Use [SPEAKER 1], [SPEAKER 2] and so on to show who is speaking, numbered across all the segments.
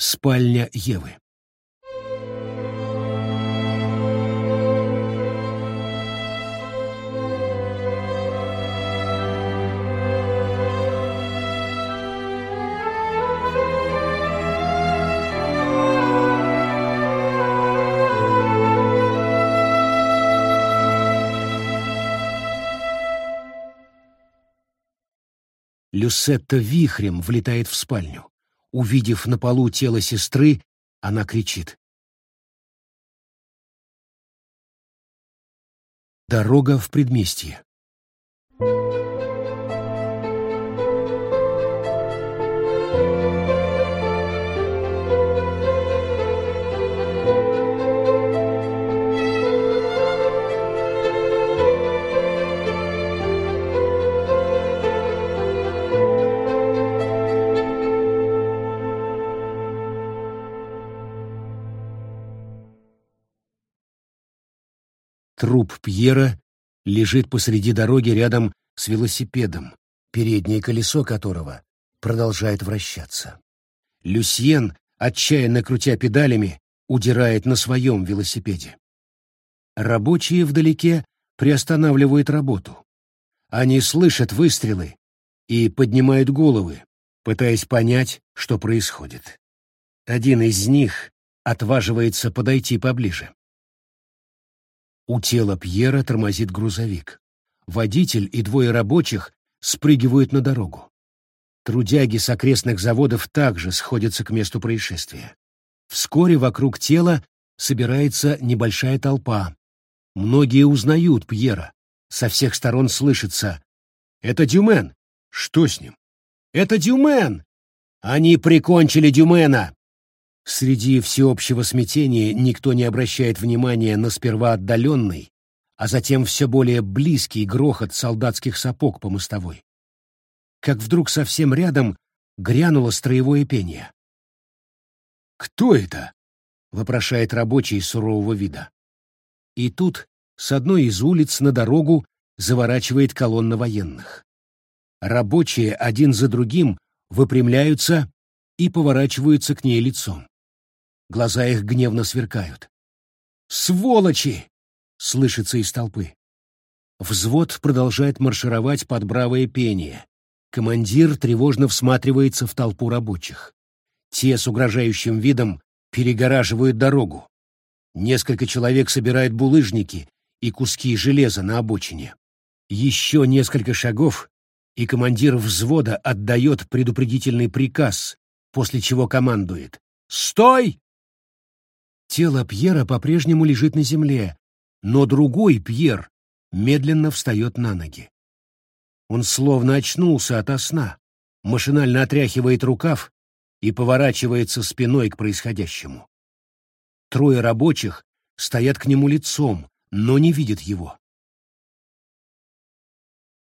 [SPEAKER 1] Спальня Евы. Люсетта вихрем влетает в спальню. Увидев на полу тело сестры, она кричит. Дорога в предместье. Труп Пьера лежит посреди дороги рядом с велосипедом, переднее колесо которого продолжает вращаться. Люсьен, отчаянно крутя педалями, удирает на своем велосипеде. Рабочие вдалеке приостанавливают работу. Они слышат выстрелы и поднимают головы, пытаясь понять, что происходит. Один из них отваживается подойти поближе. У тела Пьера тормозит грузовик. Водитель и двое рабочих спрыгивают на дорогу. Трудяги с окрестных заводов также сходятся к месту происшествия. Вскоре вокруг тела собирается небольшая толпа. Многие узнают Пьера. Со всех сторон слышится «Это Дюмен! Что с ним? Это Дюмен! Они прикончили Дюмена!» Среди всеобщего смятения никто не обращает внимания на сперва отдаленный, а затем все более близкий грохот солдатских сапог по мостовой. Как вдруг совсем рядом грянуло строевое пение. «Кто это?» — вопрошает рабочий сурового вида. И тут с одной из улиц на дорогу заворачивает колонна военных. Рабочие один за другим выпрямляются и поворачиваются к ней лицом. Глаза их гневно сверкают. «Сволочи!» — слышится из толпы. Взвод продолжает маршировать под бравое пение. Командир тревожно всматривается в толпу рабочих. Те с угрожающим видом перегораживают дорогу. Несколько человек собирают булыжники и куски железа на обочине. Еще несколько шагов, и командир взвода отдает предупредительный приказ, после чего командует «Стой!» Тело Пьера по-прежнему лежит на земле, но другой Пьер медленно встает на ноги. Он словно очнулся ото сна, машинально отряхивает рукав и поворачивается спиной к происходящему. Трое рабочих стоят к нему лицом, но не видят его.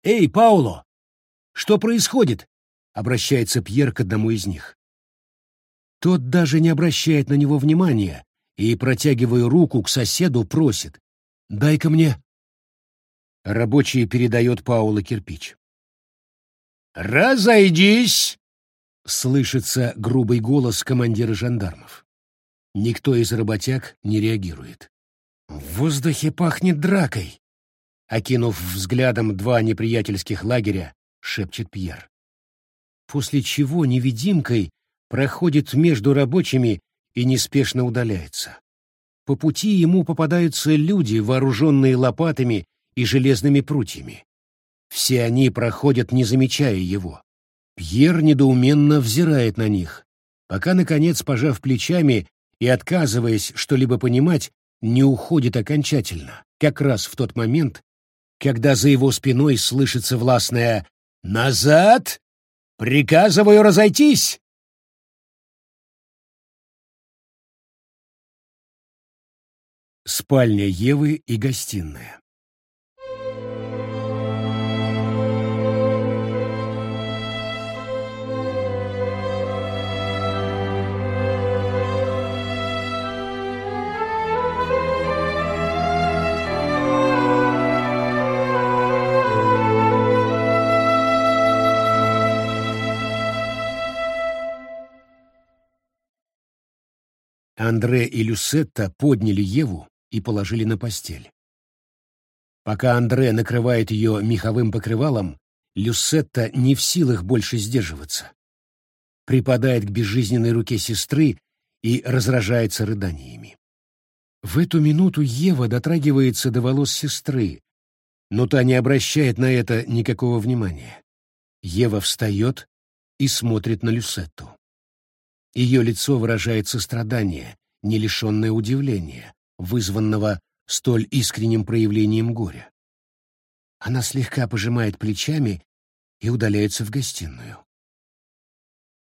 [SPEAKER 1] «Эй, Пауло! Что происходит?» — обращается Пьер к одному из них. Тот даже не обращает на него внимания, и, протягивая руку к соседу, просит «Дай-ка мне». Рабочий передает Паула кирпич. «Разойдись!» — слышится грубый голос командира жандармов. Никто из работяг не реагирует. В воздухе пахнет дракой. Окинув взглядом два неприятельских лагеря, шепчет Пьер. После чего невидимкой проходит между рабочими и неспешно удаляется. По пути ему попадаются люди, вооруженные лопатами и железными прутьями. Все они проходят, не замечая его. Пьер недоуменно взирает на них, пока, наконец, пожав плечами и отказываясь что-либо понимать, не уходит окончательно, как раз в тот момент, когда за его спиной слышится властное «Назад! Приказываю разойтись!» Спальня Евы и гостиная. Андре и Люсетта подняли Еву, и положили на постель. Пока Андре накрывает ее меховым покрывалом, Люсетта не в силах больше сдерживаться. Припадает к безжизненной руке сестры и разражается рыданиями. В эту минуту Ева дотрагивается до волос сестры, но та не обращает на это никакого внимания. Ева встает и смотрит на Люсетту. Ее лицо выражает сострадание, не лишенное удивления, вызванного столь искренним проявлением горя. Она слегка пожимает плечами и удаляется в гостиную.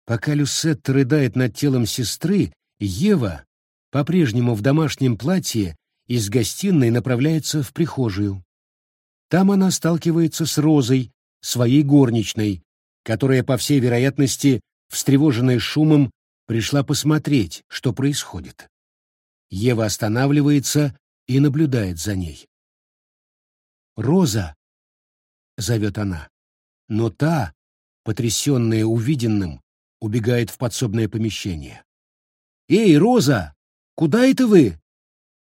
[SPEAKER 1] Пока Люсетта рыдает над телом сестры, Ева, по-прежнему в домашнем платье, из гостиной направляется в прихожую. Там она сталкивается с Розой, своей горничной, которая, по всей вероятности, встревоженная шумом, пришла посмотреть, что происходит. Ева останавливается и наблюдает за ней. «Роза!» — зовет она. Но та, потрясенная увиденным, убегает в подсобное помещение. «Эй, Роза! Куда это вы?»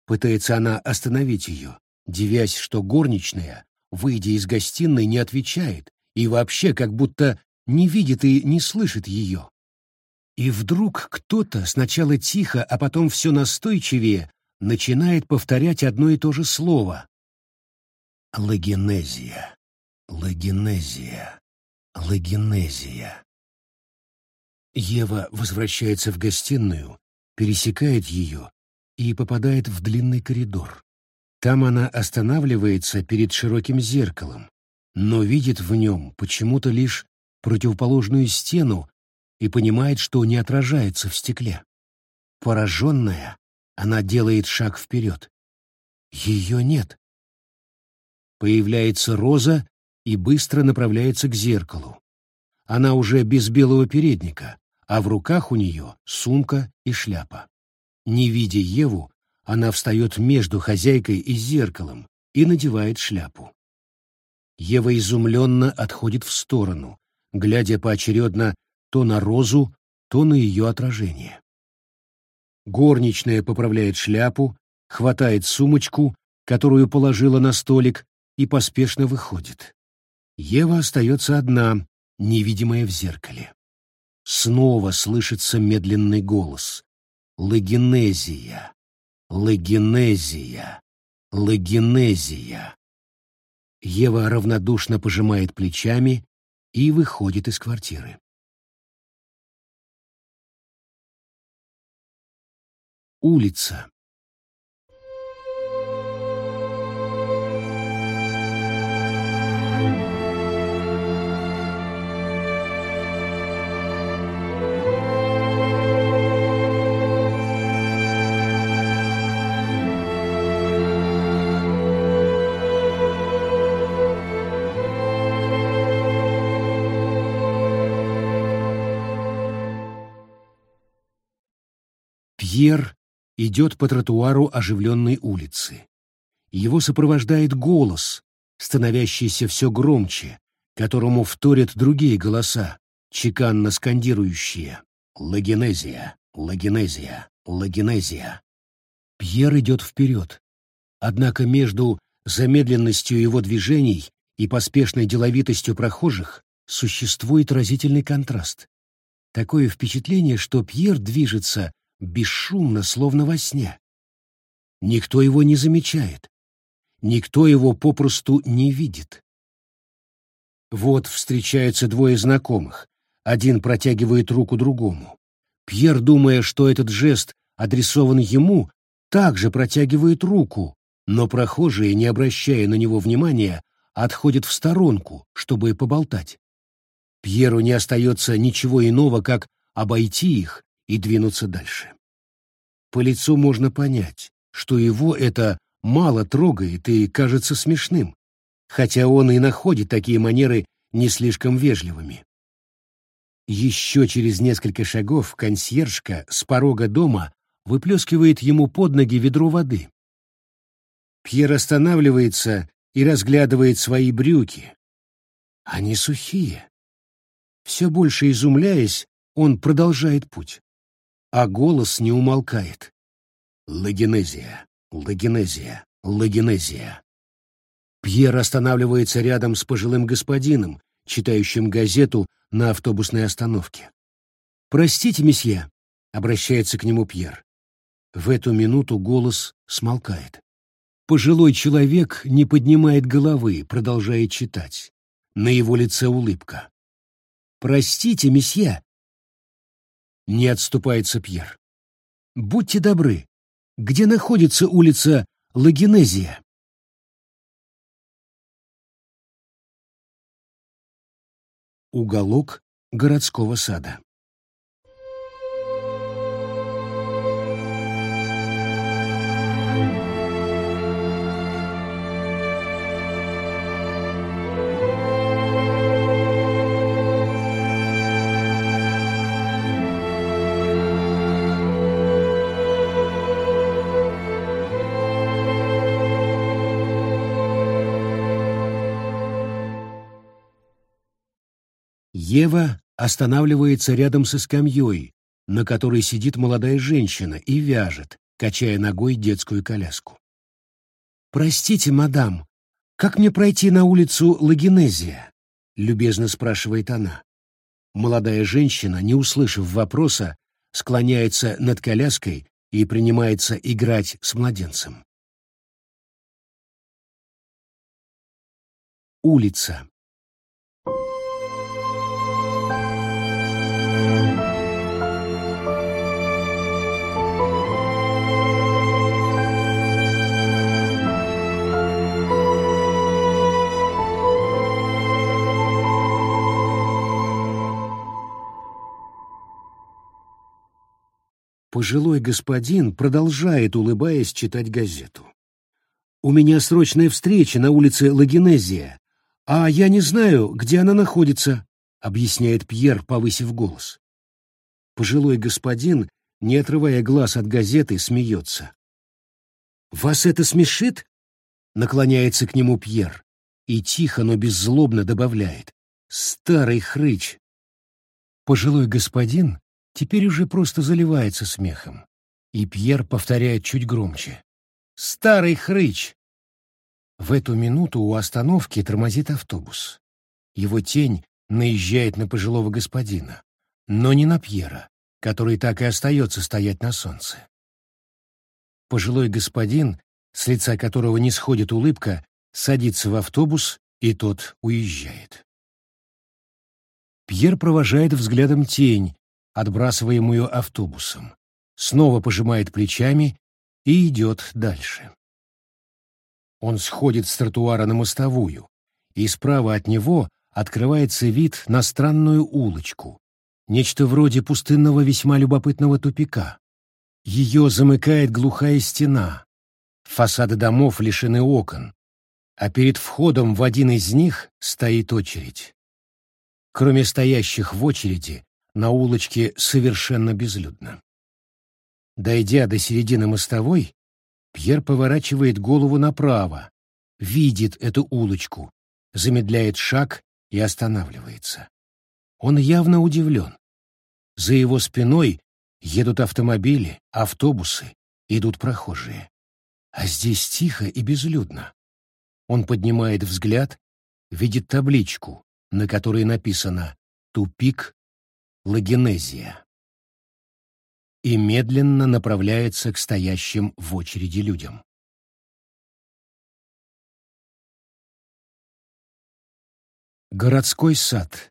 [SPEAKER 1] Пытается она остановить ее, девясь, что горничная, выйдя из гостиной, не отвечает и вообще как будто не видит и не слышит ее. И вдруг кто-то, сначала тихо, а потом все настойчивее, начинает повторять одно и то же слово. Логенезия, логенезия, логенезия. Ева возвращается в гостиную, пересекает ее и попадает в длинный коридор. Там она останавливается перед широким зеркалом, но видит в нем почему-то лишь противоположную стену и понимает, что не отражается в стекле. Пораженная, она делает шаг вперед. Ее нет. Появляется Роза и быстро направляется к зеркалу. Она уже без белого передника, а в руках у нее сумка и шляпа. Не видя Еву, она встает между хозяйкой и зеркалом и надевает шляпу. Ева изумленно отходит в сторону, глядя поочередно то на Розу, то на ее отражение. Горничная поправляет шляпу, хватает сумочку, которую положила на столик, и поспешно выходит. Ева остается одна, невидимая в зеркале. Снова слышится медленный голос. Легенезия, легенезия, легенезия. Ева равнодушно пожимает плечами и выходит из квартиры. Улица. Пьер идет по тротуару оживленной улицы. Его сопровождает голос, становящийся все громче, которому вторят другие голоса, чеканно скандирующие «Лагенезия! Лагенезия! Лагенезия!». Пьер идет вперед. Однако между замедленностью его движений и поспешной деловитостью прохожих существует разительный контраст. Такое впечатление, что Пьер движется бесшумно, словно во сне. Никто его не замечает. Никто его попросту не видит. Вот встречаются двое знакомых. Один протягивает руку другому. Пьер, думая, что этот жест адресован ему, также протягивает руку, но прохожие, не обращая на него внимания, отходят в сторонку, чтобы поболтать. Пьеру не остается ничего иного, как обойти их и двинуться дальше. По лицу можно понять, что его это мало трогает и кажется смешным, хотя он и находит такие манеры не слишком вежливыми. Еще через несколько шагов консьержка с порога дома выплескивает ему под ноги ведро воды. Пьер останавливается и разглядывает свои брюки. Они сухие. Все больше изумляясь, он продолжает путь. А голос не умолкает. Лагенезия, лагенезия, лагенезия. Пьер останавливается рядом с пожилым господином, читающим газету на автобусной остановке. «Простите, месье», — обращается к нему Пьер. В эту минуту голос смолкает. Пожилой человек не поднимает головы, продолжая читать. На его лице улыбка. «Простите, месье!» Не отступается Пьер. «Будьте добры, где находится улица Лагенезия?» Уголок городского сада. Ева останавливается рядом со скамьей, на которой сидит молодая женщина и вяжет, качая ногой детскую коляску. «Простите, мадам, как мне пройти на улицу Лагенезия?» — любезно спрашивает она. Молодая женщина, не услышав вопроса, склоняется над коляской и принимается играть с младенцем. Улица. Пожилой господин продолжает, улыбаясь, читать газету. «У меня срочная встреча на улице Лагенезия, а я не знаю, где она находится», — объясняет Пьер, повысив голос. Пожилой господин, не отрывая глаз от газеты, смеется. «Вас это смешит?» — наклоняется к нему Пьер и тихо, но беззлобно добавляет. «Старый хрыч!» Пожилой господин теперь уже просто заливается смехом. И Пьер повторяет чуть громче. «Старый хрыч!» В эту минуту у остановки тормозит автобус. Его тень наезжает на пожилого господина, но не на Пьера, который так и остается стоять на солнце. Пожилой господин, с лица которого не сходит улыбка, садится в автобус, и тот уезжает. Пьер провожает взглядом тень, отбрасываемую автобусом, снова пожимает плечами и идет дальше. Он сходит с тротуара на мостовую, и справа от него открывается вид на странную улочку, нечто вроде пустынного весьма любопытного тупика. Ее замыкает глухая стена, фасады домов лишены окон, а перед входом в один из них стоит очередь. Кроме стоящих в очереди, на улочке совершенно безлюдно. Дойдя до середины мостовой, Пьер поворачивает голову направо, видит эту улочку, замедляет шаг и останавливается. Он явно удивлен. За его спиной едут автомобили, автобусы, идут прохожие. А здесь тихо и безлюдно. Он поднимает взгляд, видит табличку, на которой написано «Тупик Лагенезия и медленно направляется к стоящим в очереди людям. Городской сад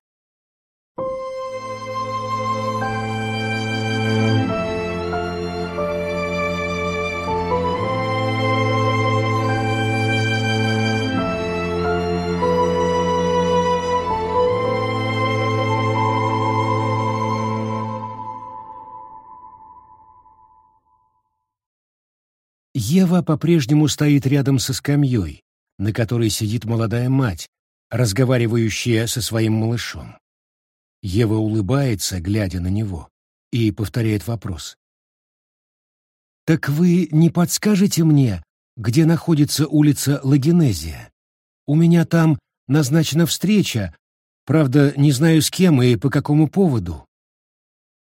[SPEAKER 1] Ева по-прежнему стоит рядом со скамьей, на которой сидит молодая мать, разговаривающая со своим малышом. Ева улыбается, глядя на него, и повторяет вопрос. «Так вы не подскажете мне, где находится улица Лагенезия? У меня там назначена встреча, правда, не знаю с кем и по какому поводу».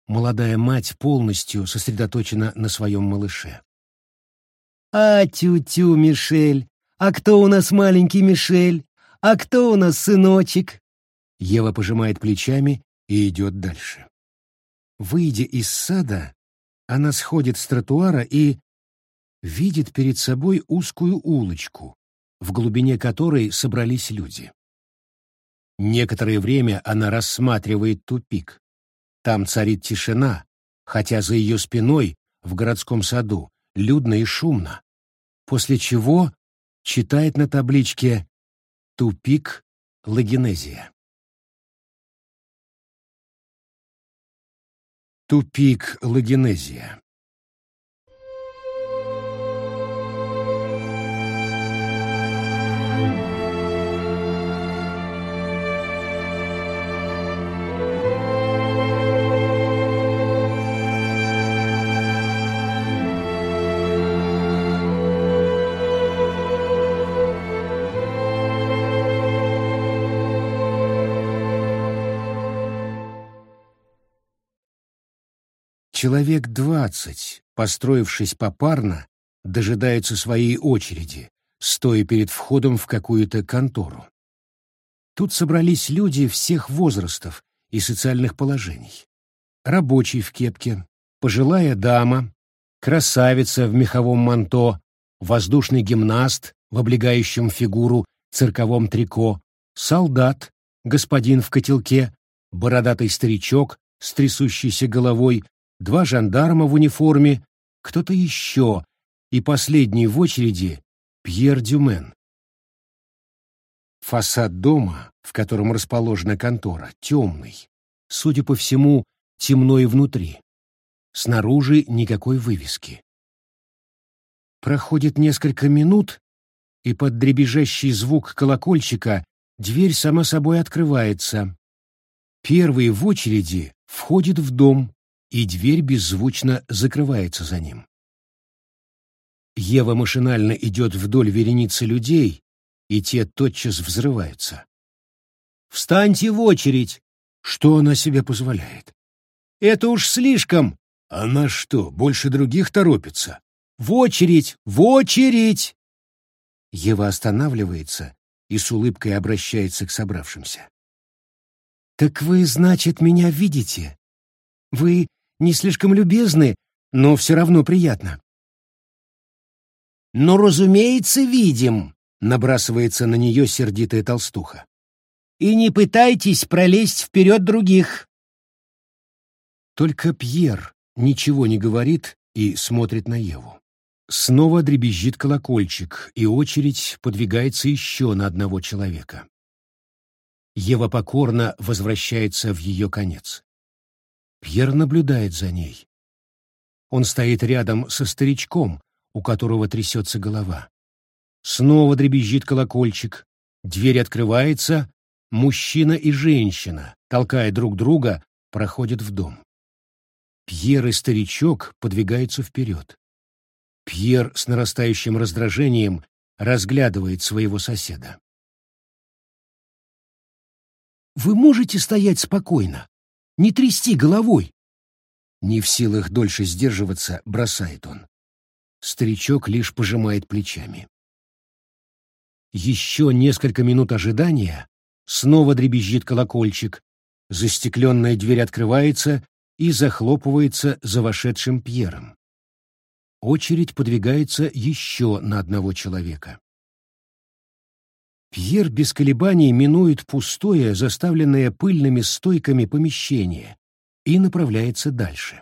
[SPEAKER 1] молодая мать полностью сосредоточена на своем малыше.
[SPEAKER 2] «А, тю-тю, Мишель! А кто у нас маленький Мишель? А кто у нас сыночек?»
[SPEAKER 1] Ева пожимает плечами и идет дальше. Выйдя из сада, она сходит с тротуара и видит перед собой узкую улочку, в глубине которой собрались люди. Некоторое время она рассматривает тупик. Там царит тишина, хотя за ее спиной, в городском саду, людно и шумно. После чего читает на табличке «Тупик Лагенезия». Тупик Лагенезия Человек двадцать, построившись попарно, дожидаются своей очереди, стоя перед входом в какую-то контору. Тут собрались люди всех возрастов и социальных положений. Рабочий в кепке, пожилая дама, красавица в меховом манто, воздушный гимнаст в облегающем фигуру цирковом трико, солдат, господин в котелке, бородатый старичок с трясущейся головой два жандарма в униформе, кто-то еще, и последний в очереди — Пьер Дюмен. Фасад дома, в котором расположена контора, темный. Судя по всему, темно и внутри. Снаружи никакой вывески. Проходит несколько минут, и под дребезжащий звук колокольчика дверь сама собой открывается. Первый в очереди входит в дом, и дверь беззвучно закрывается за ним. Ева машинально идет вдоль вереницы людей, и те тотчас взрываются. «Встаньте в очередь!» Что она себе позволяет? «Это уж слишком!» Она что, больше других торопится? «В очередь! В очередь!» Ева останавливается и с улыбкой обращается к собравшимся. «Так вы, значит, меня видите? Вы не слишком любезны, но все равно приятно. «Ну, разумеется, видим», — набрасывается на нее сердитая толстуха. «И не пытайтесь пролезть вперед других». Только Пьер ничего не говорит и смотрит на Еву. Снова дребезжит колокольчик, и очередь подвигается еще на одного человека. Ева покорно возвращается в ее конец. Пьер наблюдает за ней. Он стоит рядом со старичком, у которого трясется голова. Снова дребезжит колокольчик, дверь открывается, мужчина и женщина, толкая друг друга, проходят в дом. Пьер и старичок подвигаются вперед. Пьер с нарастающим раздражением разглядывает своего соседа. «Вы можете стоять спокойно?» Не трясти головой. Не в силах дольше сдерживаться, бросает он. Старичок лишь пожимает плечами. Еще несколько минут ожидания, снова дребезжит колокольчик, застекленная дверь открывается и захлопывается за вошедшим Пьером. Очередь подвигается еще на одного человека. Пьер без колебаний минует пустое, заставленное пыльными стойками помещение и направляется дальше.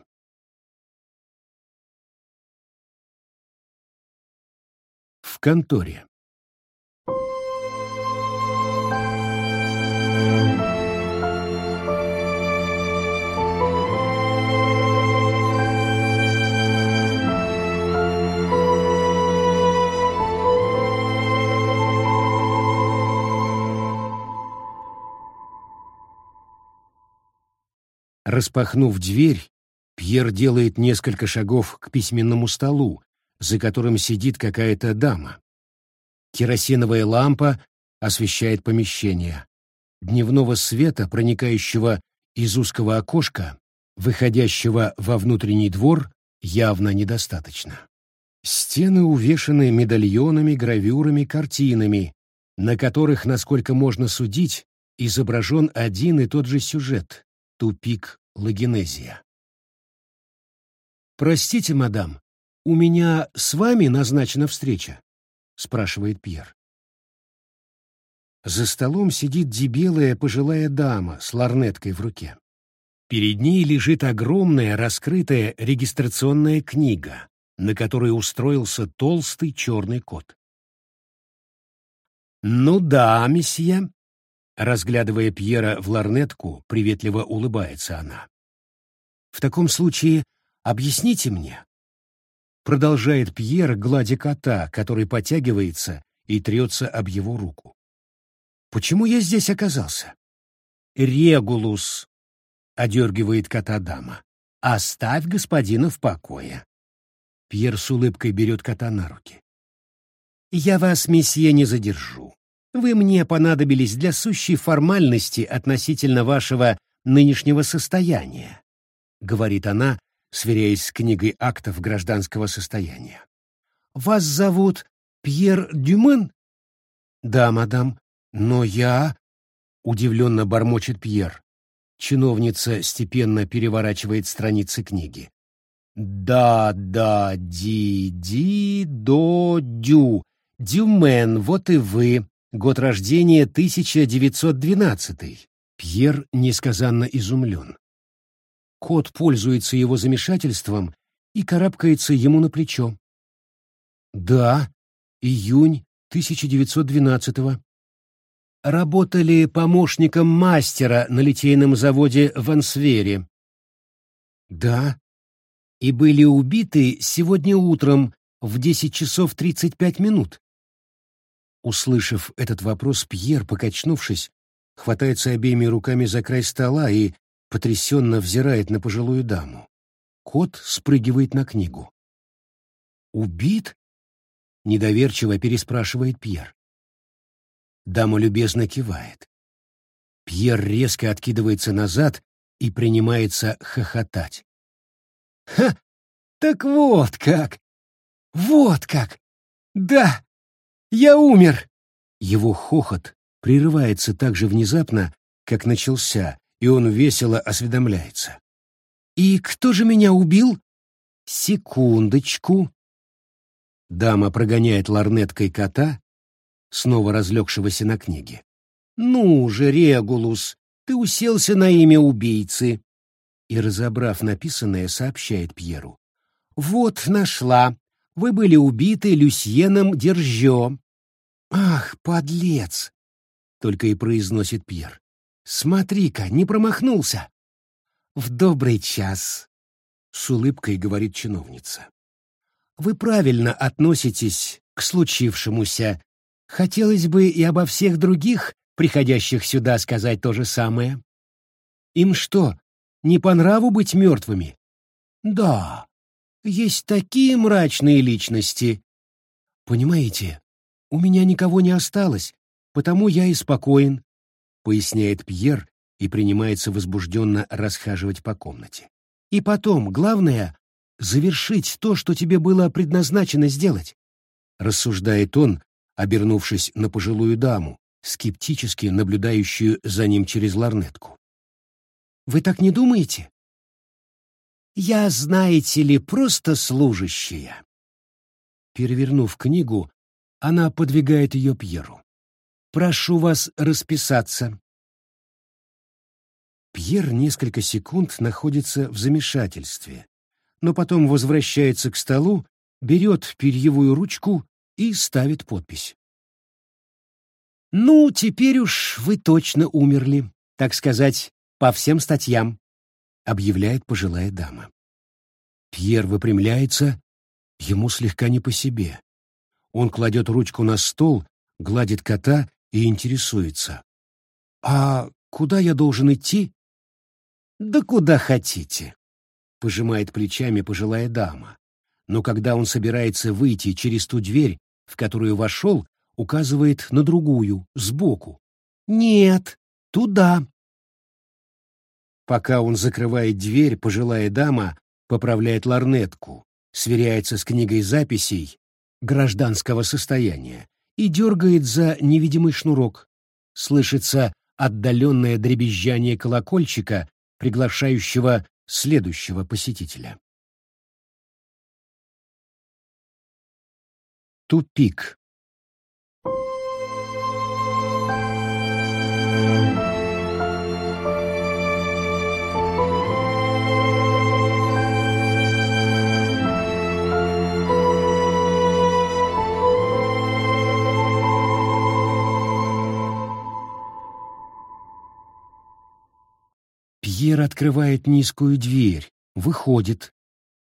[SPEAKER 1] В конторе. Распахнув дверь, Пьер делает несколько шагов к письменному столу, за которым сидит какая-то дама. Керосиновая лампа освещает помещение. Дневного света, проникающего из узкого окошка, выходящего во внутренний двор, явно недостаточно. Стены увешаны медальонами, гравюрами, картинами, на которых, насколько можно судить, изображен один и тот же сюжет — тупик Лагенезия. «Простите, мадам, у меня с вами назначена встреча?» — спрашивает Пьер. За столом сидит дебелая пожилая дама с ларнеткой в руке. Перед ней лежит огромная раскрытая регистрационная книга, на которой устроился толстый черный кот. «Ну да, месье», — разглядывая Пьера в ларнетку, приветливо улыбается она. «В таком случае объясните мне». Продолжает Пьер, гладя кота, который потягивается и трется об его руку. Почему я здесь оказался? Регулус, одергивает кота дама. Оставь господина в покое. Пьер с улыбкой берет кота на руки. Я вас, месье, не задержу. Вы мне понадобились для сущей формальности относительно вашего нынешнего состояния, говорит она, сверяясь с книгой актов гражданского состояния. Вас зовут Пьер Дюман? Да, мадам. «Но я...» — удивленно бормочет Пьер. Чиновница степенно переворачивает страницы книги. «Да, да, ди, ди, до, дю. Дюмен, вот и вы. Год рождения 1912 Пьер несказанно изумлен. Кот пользуется его замешательством и карабкается ему на плечо. «Да, июнь 1912-го работали помощником мастера на литейном заводе в Ансвере. Да, и были убиты сегодня утром в 10 часов 35 минут. Услышав этот вопрос, Пьер, покачнувшись, хватается обеими руками за край стола и потрясенно взирает на пожилую даму. Кот спрыгивает на книгу. «Убит?» — недоверчиво переспрашивает Пьер. Дама любезно кивает. Пьер резко откидывается назад и принимается хохотать. «Ха! Так вот как! Вот как! Да! Я умер!» Его хохот прерывается так же внезапно, как начался, и он весело осведомляется. «И кто же меня убил?» «Секундочку». Дама прогоняет ларнеткой кота, снова разлегшегося на книге. «Ну же, Регулус, ты уселся на имя убийцы!» И, разобрав написанное, сообщает Пьеру. «Вот, нашла. Вы были убиты Люсьеном Держо». «Ах, подлец!» — только и произносит Пьер. «Смотри-ка, не промахнулся!» «В добрый час!» — с улыбкой говорит чиновница. «Вы правильно относитесь к случившемуся Хотелось бы и обо всех других, приходящих сюда, сказать то же самое. Им что, не по нраву быть мертвыми? Да, есть такие мрачные личности. Понимаете, у меня никого не осталось, потому я и спокоен, поясняет Пьер и принимается возбужденно расхаживать по комнате. И потом, главное — завершить то, что тебе было предназначено сделать. Рассуждает он, обернувшись на пожилую даму, скептически наблюдающую за ним через ларнетку. «Вы так не думаете?» «Я, знаете ли, просто служащая». Перевернув книгу, она подвигает ее Пьеру. «Прошу вас расписаться». Пьер несколько секунд находится в замешательстве, но потом возвращается к столу, берет перьевую ручку и ставит подпись. «Ну, теперь уж вы точно умерли, так сказать, по всем статьям», — объявляет пожилая дама. Пьер выпрямляется, ему слегка не по себе. Он кладет ручку на стол, гладит кота и интересуется. «А куда я должен идти?» «Да куда хотите», — пожимает плечами пожилая дама. Но когда он собирается выйти через ту дверь, в которую вошел, указывает на другую, сбоку. «Нет, туда». Пока он закрывает дверь, пожилая дама поправляет ларнетку, сверяется с книгой записей гражданского состояния и дергает за невидимый шнурок. Слышится отдаленное дребезжание колокольчика, приглашающего следующего посетителя. Тупик. Пьер открывает низкую дверь, выходит,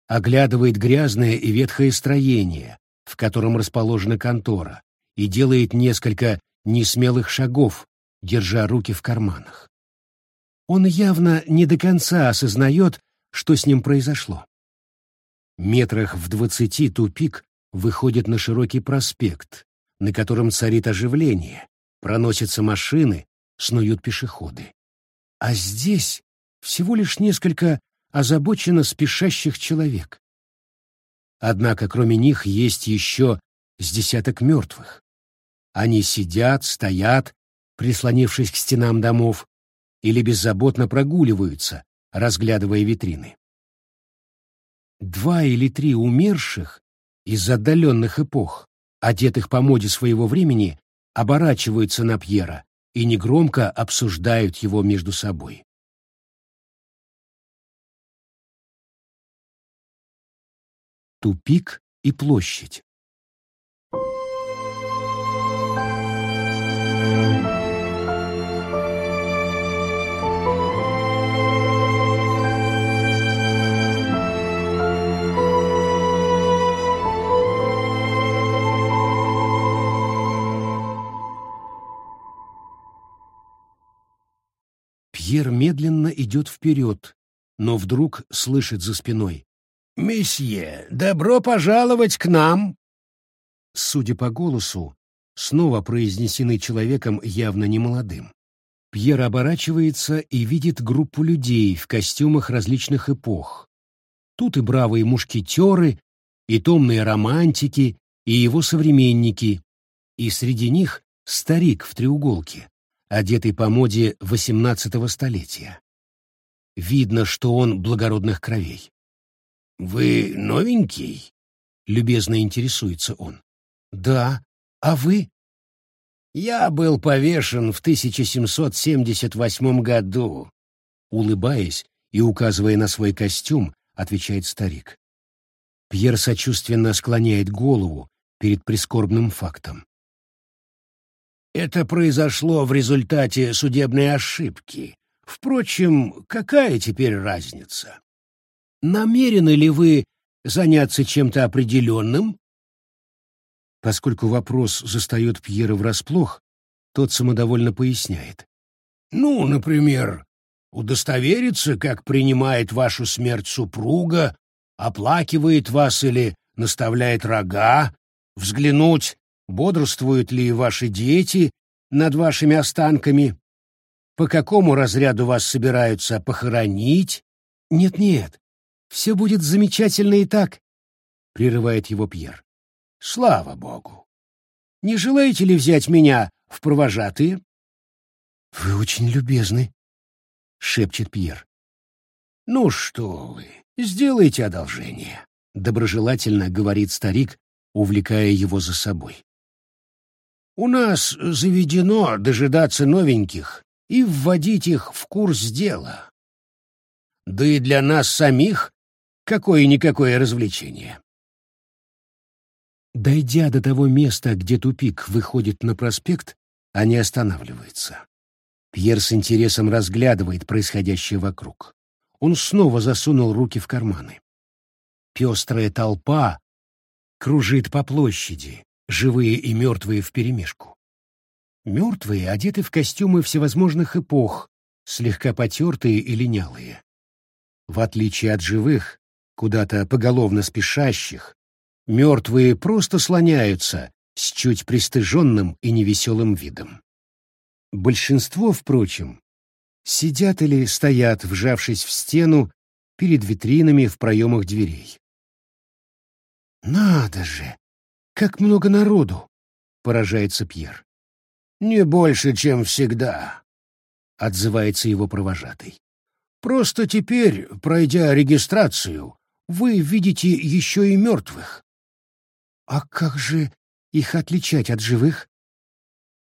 [SPEAKER 1] оглядывает грязное и ветхое строение, в котором расположена контора, и делает несколько несмелых шагов, держа руки в карманах. Он явно не до конца осознает, что с ним произошло. Метрах в двадцати тупик выходит на широкий проспект, на котором царит оживление, проносятся машины, снуют пешеходы. А здесь всего лишь несколько озабоченно спешащих человек. Однако кроме них есть еще с десяток мертвых. Они сидят, стоят, прислонившись к стенам домов, или беззаботно прогуливаются, разглядывая витрины. Два или три умерших из отдаленных эпох, одетых по моде своего времени, оборачиваются на Пьера и негромко обсуждают его между собой. Тупик и площадь. Пьер медленно идет вперед, но вдруг слышит за спиной. «Месье, добро пожаловать к нам!» Судя по голосу, снова произнесены человеком явно немолодым. Пьер оборачивается и видит группу людей в костюмах различных эпох. Тут и бравые мушкетеры, и томные романтики, и его современники, и среди них старик в треуголке, одетый по моде XVIII столетия. Видно, что он благородных кровей. «Вы новенький?» — любезно интересуется он. «Да. А вы?» «Я был повешен в 1778 году», — улыбаясь и указывая на свой костюм, отвечает старик. Пьер сочувственно склоняет голову перед прискорбным фактом. «Это произошло в результате судебной ошибки. Впрочем, какая теперь разница?» Намерены ли вы заняться чем-то определенным? Поскольку вопрос застает Пьера врасплох, тот самодовольно поясняет. Ну, например, удостовериться, как принимает вашу смерть супруга, оплакивает вас или наставляет рога, взглянуть, бодрствуют ли ваши дети над вашими останками, по какому разряду вас собираются похоронить. Нет-нет, все будет замечательно и так, — прерывает его Пьер. Слава богу! Не желаете ли взять меня в провожатые? Вы очень любезны, — шепчет Пьер. Ну что вы, сделайте одолжение, — доброжелательно говорит старик, увлекая его за собой. У нас заведено дожидаться новеньких и вводить их в курс дела. Да и для нас самих Какое-никакое развлечение. Дойдя до того места, где тупик выходит на проспект, они останавливаются. Пьер с интересом разглядывает происходящее вокруг. Он снова засунул руки в карманы. Пестрая толпа кружит по площади, живые и мертвые вперемешку. Мертвые одеты в костюмы всевозможных эпох, слегка потертые и линялые. В отличие от живых, куда-то поголовно спешащих, мертвые просто слоняются с чуть пристыженным и невеселым видом. Большинство, впрочем, Сидят или стоят, вжавшись в стену, перед витринами в проемах дверей.
[SPEAKER 2] «Надо же! Как много народу!» — поражается Пьер.
[SPEAKER 1] «Не больше, чем всегда», — отзывается его провожатый. «Просто теперь, пройдя регистрацию, вы видите еще и мертвых».
[SPEAKER 2] «А как же их отличать от живых?»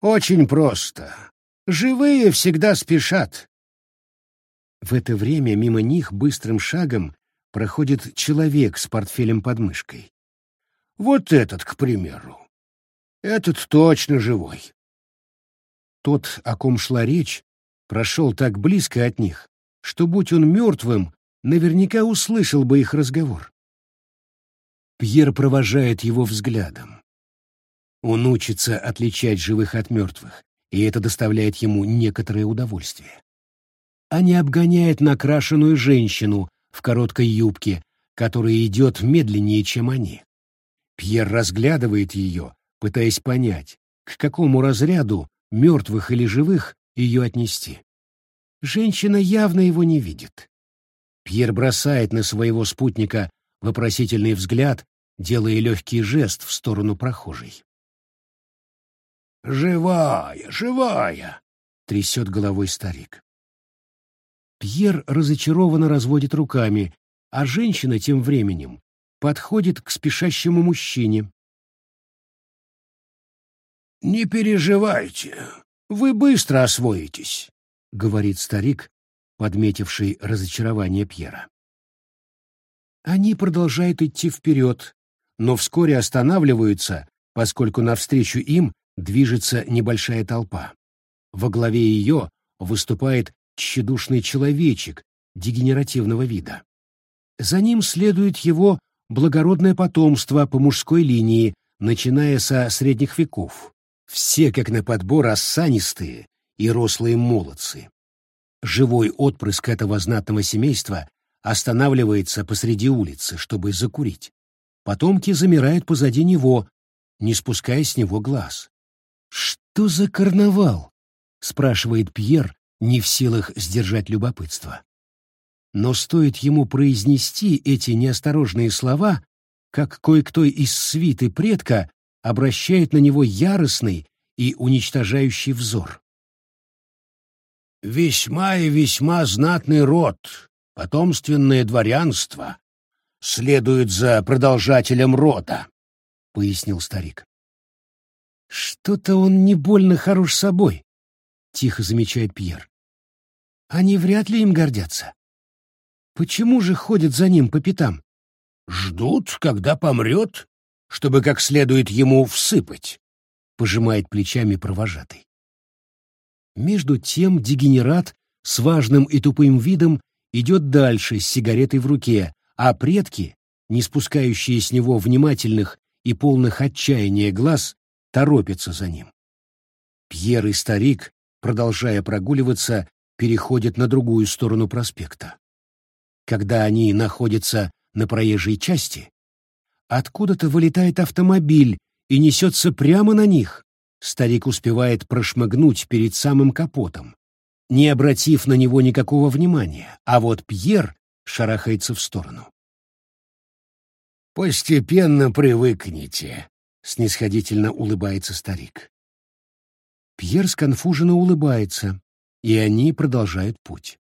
[SPEAKER 1] «Очень просто. Живые всегда спешат». В это время мимо них быстрым шагом проходит человек с портфелем под мышкой. Вот этот, к примеру. Этот точно живой. Тот, о ком шла речь, прошел так близко от них, что, будь он мертвым, наверняка услышал бы их разговор. Пьер провожает его взглядом. Он учится отличать живых от мертвых, и это доставляет ему некоторое удовольствие. А не обгоняет накрашенную женщину в короткой юбке, которая идет медленнее, чем они. Пьер разглядывает ее, пытаясь понять, к какому разряду, мертвых или живых, ее отнести. Женщина явно его не видит. Пьер бросает на своего спутника вопросительный взгляд, делая легкий жест в сторону прохожей. «Живая, живая!» — трясет головой старик. Пьер разочарованно разводит руками, а женщина тем временем подходит к спешащему мужчине. «Не переживайте, вы быстро освоитесь», — говорит старик, подметивший разочарование Пьера. Они продолжают идти вперед, но вскоре останавливаются, поскольку навстречу им движется небольшая толпа. Во главе ее выступает тщедушный человечек дегенеративного вида. За ним следует его благородное потомство по мужской линии, начиная со средних веков. Все, как на подбор, осанистые и рослые молодцы. Живой отпрыск этого знатного семейства останавливается посреди улицы, чтобы закурить. Потомки замирают позади него, не спуская с него глаз. «Что за карнавал?» — спрашивает Пьер, не в силах сдержать любопытство. Но стоит ему произнести эти неосторожные слова, как кое-кто из свиты предка обращает на него яростный и уничтожающий взор. «Весьма и весьма знатный род, потомственное дворянство, следует за продолжателем рода», — пояснил старик. «Что-то он не больно хорош собой», — тихо замечает Пьер. «Они вряд ли им гордятся. Почему же ходят за ним по пятам? Ждут, когда помрет, чтобы как следует ему всыпать, пожимает плечами провожатый. Между тем дегенерат с важным и тупым видом идет дальше с сигаретой в руке, а предки, не спускающие с него внимательных и полных отчаяния глаз, торопятся за ним. Пьер и старик, продолжая прогуливаться, переходят на другую сторону проспекта. Когда они находятся на проезжей части, откуда-то вылетает автомобиль и несется прямо на них. Старик успевает прошмыгнуть перед самым капотом, не обратив на него никакого внимания, а вот Пьер шарахается в сторону. «Постепенно привыкните», — снисходительно улыбается старик. Пьер сконфуженно улыбается, и они продолжают путь.